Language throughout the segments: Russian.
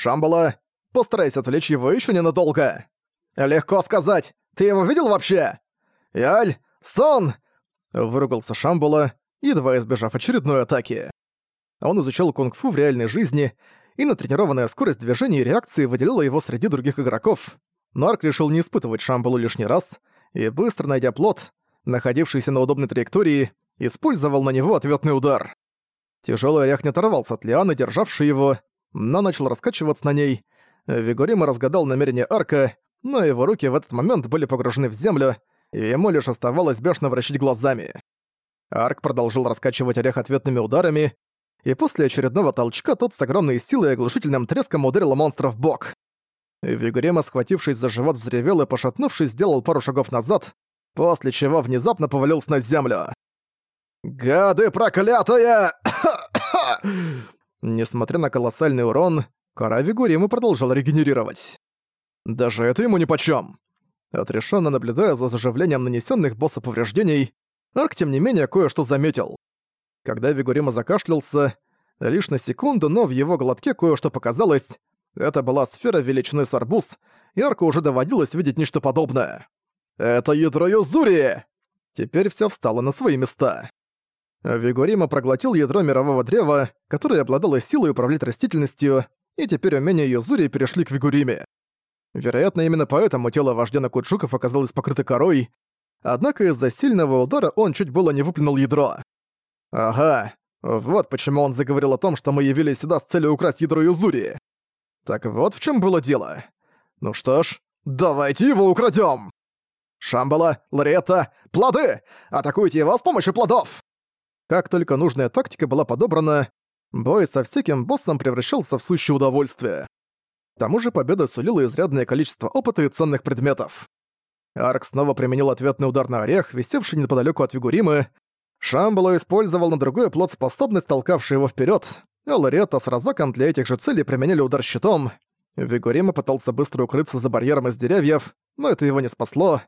«Шамбала, постарайся отвлечь его еще ненадолго!» «Легко сказать! Ты его видел вообще?» «Яль! Сон!» — выругался Шамбала, едва избежав очередной атаки. Он изучал кунг-фу в реальной жизни, и натренированная скорость движения и реакции выделила его среди других игроков. Но Арк решил не испытывать Шамбалу лишний раз, и быстро найдя плот, находившийся на удобной траектории, использовал на него ответный удар. Тяжелый орех не оторвался от лианы, державшей его, но начал раскачиваться на ней. Вигорима разгадал намерение Арка, но его руки в этот момент были погружены в землю, и ему лишь оставалось бешено вращать глазами. Арк продолжил раскачивать орех ответными ударами, и после очередного толчка тот с огромной силой и оглушительным треском ударил монстра в бок. Вигурима, схватившись за живот, взревел и, пошатнувшись, сделал пару шагов назад, после чего внезапно повалился на землю. «Гады проклятые!» Несмотря на колоссальный урон, кора Вигуримы продолжала регенерировать. Даже это ему нипочём. Отрешенно наблюдая за заживлением нанесенных босса повреждений, Арк тем не менее кое-что заметил. Когда Вигурима закашлялся, лишь на секунду, но в его глотке кое-что показалось. Это была сфера величины с арбуз, и Арку уже доводилось видеть нечто подобное. «Это ядро Юзури!» Теперь все встало на свои места. Вигурима проглотил ядро мирового древа, которое обладало силой управлять растительностью, и теперь умения Юзури перешли к Вигуриме. Вероятно, именно поэтому тело вождя Накуджуков оказалось покрыто корой, однако из-за сильного удара он чуть было не выплюнул ядро. Ага, вот почему он заговорил о том, что мы явились сюда с целью украсть ядро Юзури. Так вот в чем было дело. Ну что ж, давайте его украдем. Шамбала, Лариетта, плоды! Атакуйте его с помощью плодов! Как только нужная тактика была подобрана, бой со всяким боссом превращался в сущее удовольствие. К тому же победа сулила изрядное количество опыта и ценных предметов. Арк снова применил ответный удар на орех, висевший неподалеку от Вигуримы. Шамбала использовал на другой плод способность, толкавшую его вперед. а Лоретта с Розаком для этих же целей применили удар щитом. Вигурима пытался быстро укрыться за барьером из деревьев, но это его не спасло.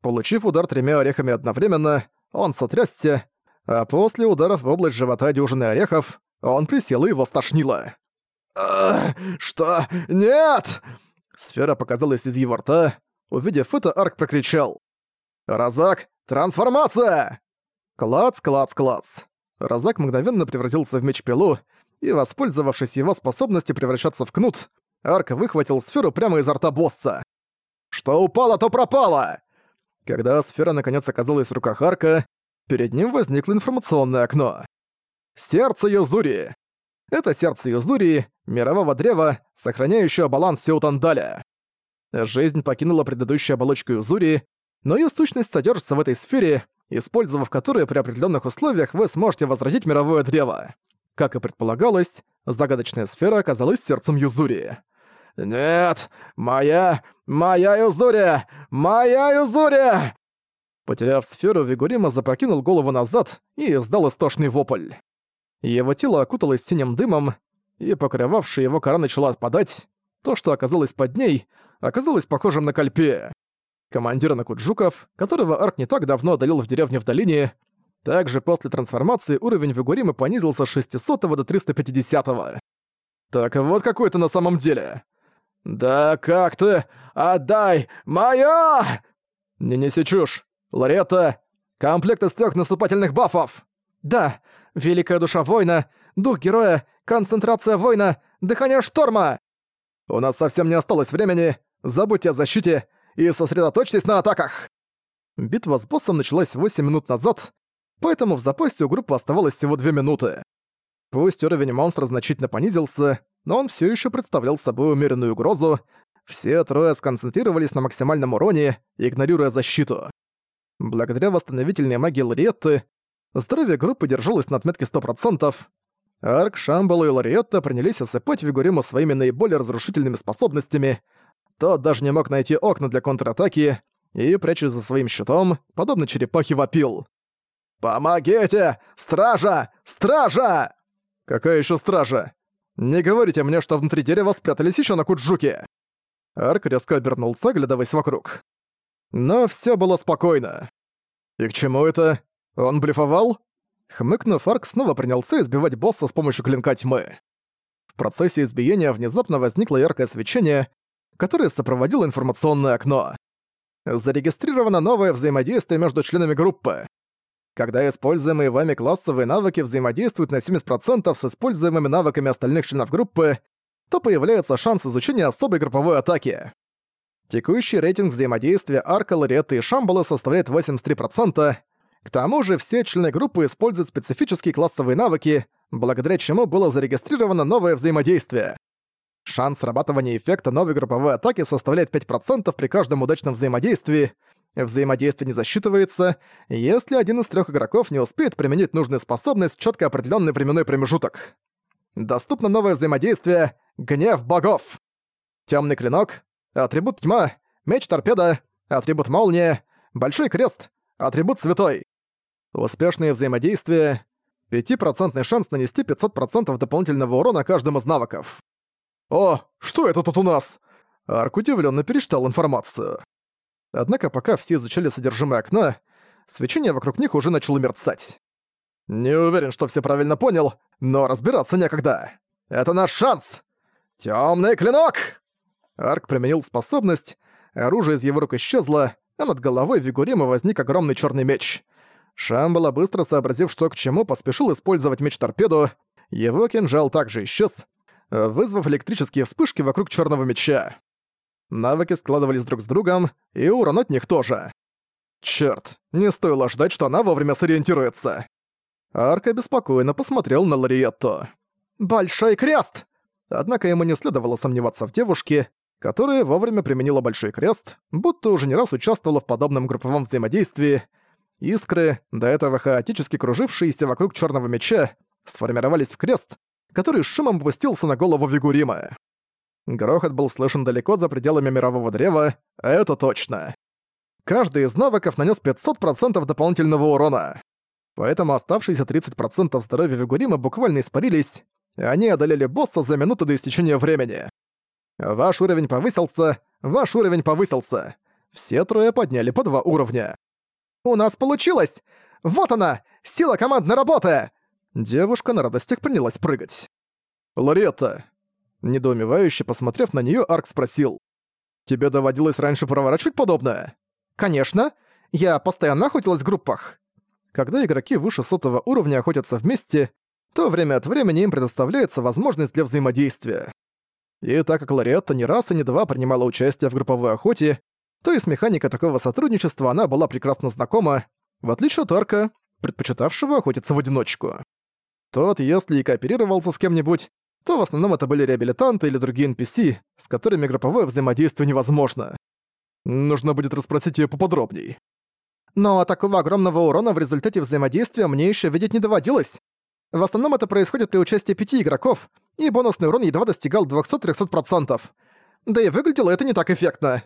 Получив удар тремя орехами одновременно, он сотрясся, а после ударов в область живота дюжины орехов, он присел и его стошнило. «Что? Нет!» Сфера показалась из его рта. Увидев это, Арк прокричал. «Розак, трансформация!» Клац, клац, клац. Розак мгновенно превратился в меч-пилу, и, воспользовавшись его способностью превращаться в кнут, Арк выхватил сферу прямо изо рта босса. «Что упало, то пропало!» Когда сфера наконец оказалась в руках Арка, перед ним возникло информационное окно. Сердце Юзури. Это сердце Юзури, мирового древа, сохраняющего баланс Сеутандаля. Жизнь покинула предыдущую оболочку Юзури, но ее сущность содержится в этой сфере, использовав которую при определенных условиях вы сможете возродить мировое древо. Как и предполагалось, загадочная сфера оказалась сердцем Юзури. «Нет! Моя... моя Юзури! Моя Юзури!» Потеряв сферу, Вигурима запрокинул голову назад и издал истошный вопль. Его тело окуталось синим дымом, и покрывавшая его кора начала отпадать. То, что оказалось под ней, оказалось похожим на кальпе. Командир Накуджуков, которого Арк не так давно одолел в деревне в долине, также после трансформации уровень Вигуримы понизился с 600 до 350 -го. Так вот какой ты на самом деле. «Да как ты? Отдай! Моя!» «Не неси чушь! Ларета! Комплект из трех наступательных бафов!» «Да! Великая душа воина, дух героя, концентрация воина, дыхание шторма!» «У нас совсем не осталось времени, забудьте о защите и сосредоточьтесь на атаках!» Битва с боссом началась 8 минут назад, поэтому в запасе у группы оставалось всего 2 минуты. Пусть уровень монстра значительно понизился, но он все еще представлял собой умеренную угрозу, все трое сконцентрировались на максимальном уроне, игнорируя защиту. Благодаря восстановительной магии Лариетты, Здоровье группы держалось на отметке 100%. Арк, Шамбала и Лариетта принялись осыпать Вигуриму своими наиболее разрушительными способностями. Тот даже не мог найти окна для контратаки и, прячась за своим щитом, подобно черепахе вопил. «Помогите! Стража! Стража!» «Какая еще стража? Не говорите мне, что внутри дерева спрятались еще на куджуке!» Арк резко обернулся, глядываясь вокруг. Но все было спокойно. «И к чему это? «Он блефовал?» Хмыкнув, Арк снова принялся избивать босса с помощью клинка тьмы. В процессе избиения внезапно возникло яркое свечение, которое сопроводило информационное окно. Зарегистрировано новое взаимодействие между членами группы. Когда используемые вами классовые навыки взаимодействуют на 70% с используемыми навыками остальных членов группы, то появляется шанс изучения особой групповой атаки. Текущий рейтинг взаимодействия Арка, Лариетты и Шамбала составляет 83%. К тому же все члены группы используют специфические классовые навыки, благодаря чему было зарегистрировано новое взаимодействие. Шанс срабатывания эффекта новой групповой атаки составляет 5% при каждом удачном взаимодействии. Взаимодействие не засчитывается, если один из трех игроков не успеет применить нужную способность в четко определенный временной промежуток. Доступно новое взаимодействие «Гнев богов». Темный клинок, атрибут тьма, меч-торпеда, атрибут молния, большой крест, атрибут святой. Успешное взаимодействие, 5% шанс нанести 500% дополнительного урона каждым из навыков. «О, что это тут у нас?» Арк удивленно перечитал информацию. Однако пока все изучали содержимое окна, свечение вокруг них уже начало мерцать. «Не уверен, что все правильно понял, но разбираться некогда. Это наш шанс! Темный клинок!» Арк применил способность, оружие из его рук исчезло, а над головой Вигурима возник огромный черный меч. Шамбала, быстро сообразив, что к чему, поспешил использовать меч-торпеду. Его кинжал также исчез, вызвав электрические вспышки вокруг черного меча. Навыки складывались друг с другом, и урон от них тоже. Черт, не стоило ждать, что она вовремя сориентируется. Арка беспокойно посмотрел на Лариетту. «Большой крест!» Однако ему не следовало сомневаться в девушке, которая вовремя применила Большой Крест, будто уже не раз участвовала в подобном групповом взаимодействии. Искры, до этого хаотически кружившиеся вокруг черного меча, сформировались в крест, который шумом опустился на голову Вигурима. Грохот был слышен далеко за пределами мирового древа, это точно. Каждый из навыков нанес 500% дополнительного урона. Поэтому оставшиеся 30% здоровья Вигурима буквально испарились, и они одолели босса за минуту до истечения времени. Ваш уровень повысился, ваш уровень повысился. Все трое подняли по два уровня. «У нас получилось! Вот она! Сила командной работы!» Девушка на радостях принялась прыгать. «Лоретта!» Недоумевающе посмотрев на неё, Арк спросил. «Тебе доводилось раньше проворачивать подобное?» «Конечно! Я постоянно охотилась в группах!» Когда игроки выше сотого уровня охотятся вместе, то время от времени им предоставляется возможность для взаимодействия. И так как Лоретта не раз и не два принимала участие в групповой охоте, то и с механикой такого сотрудничества она была прекрасно знакома, в отличие от Арка, предпочитавшего охотиться в одиночку. Тот, если и кооперировался с кем-нибудь, то в основном это были реабилитанты или другие NPC, с которыми групповое взаимодействие невозможно. Нужно будет расспросить её поподробней. Но такого огромного урона в результате взаимодействия мне ещё видеть не доводилось. В основном это происходит при участии пяти игроков, и бонусный урон едва достигал 200-300%. Да и выглядело это не так эффектно.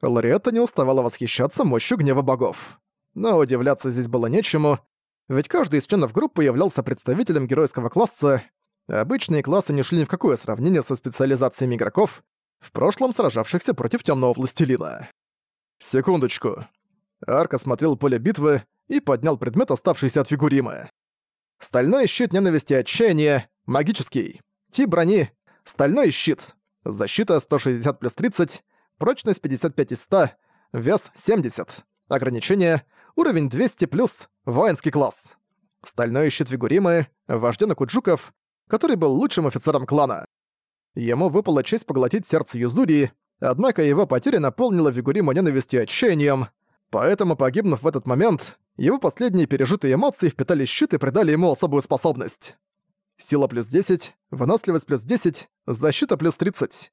Лоретта не уставала восхищаться мощью гнева богов. Но удивляться здесь было нечему, ведь каждый из членов группы являлся представителем геройского класса. Обычные классы не шли ни в какое сравнение со специализациями игроков, в прошлом сражавшихся против темного властелина. Секундочку. Арк осмотрел поле битвы и поднял предмет, оставшийся от фигуримы. Стальной щит ненависти и отчаяния, магический. Тип брони — стальной щит. Защита 160 плюс 30, прочность 55 из 100, вес 70. Ограничение — уровень 200 плюс, воинский класс. Стальной щит Вигуримы, вождёна Куджуков, который был лучшим офицером клана. Ему выпала честь поглотить сердце Юзури, однако его потеря наполнила Вигуриму ненавистью и отчаянием, поэтому, погибнув в этот момент, его последние пережитые эмоции впитали щит и придали ему особую способность. Сила плюс 10, выносливость плюс 10, защита плюс 30.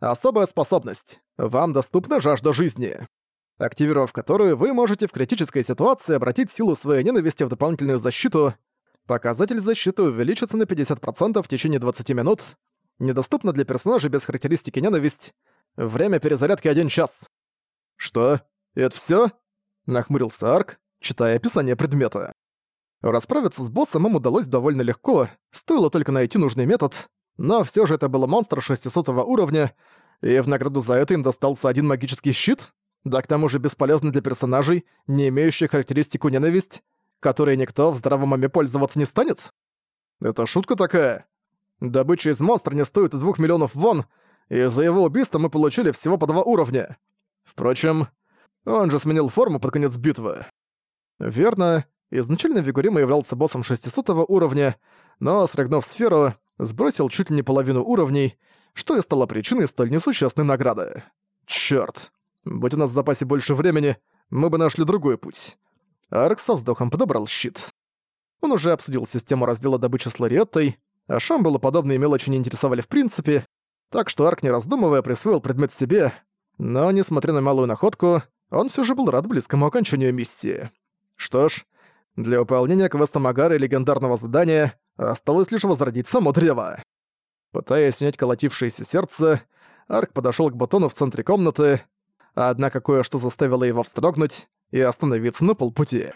Особая способность. Вам доступна жажда жизни. Активировав которую, вы можете в критической ситуации обратить силу своей ненависти в дополнительную защиту. Показатель защиты увеличится на 50% в течение 20 минут. Недоступно для персонажей без характеристики ненависть. Время перезарядки 1 час. Что? Это всё? Нахмурился Арк, читая описание предмета. Расправиться с боссом им удалось довольно легко, стоило только найти нужный метод, но все же это был монстр 600 уровня, и в награду за это им достался один магический щит, да к тому же бесполезный для персонажей, не имеющий характеристику ненависть, которой никто в здравом уме пользоваться не станет. Это шутка такая? Добыча из монстра не стоит и двух миллионов вон, и за его убийство мы получили всего по два уровня. Впрочем, он же сменил форму под конец битвы. Верно, изначально Вигурима являлся боссом 600 уровня, но, срыгнув сферу, сбросил чуть ли не половину уровней, что и стало причиной столь несущественной награды. Чёрт. Будь у нас в запасе больше времени, мы бы нашли другой путь. Арк со вздохом подобрал щит. Он уже обсудил систему раздела добычи с Лариеттой, а Шамбалу подобные мелочи не интересовали в принципе, так что Арк, не раздумывая, присвоил предмет себе, но, несмотря на малую находку, он все же был рад близкому окончанию миссии. Что ж, для выполнения квеста Магары легендарного задания осталось лишь возродить само древо. Пытаясь снять колотившееся сердце, Арк подошёл к батону в центре комнаты, однако кое-что заставило его вздрогнуть и остановиться на полпути.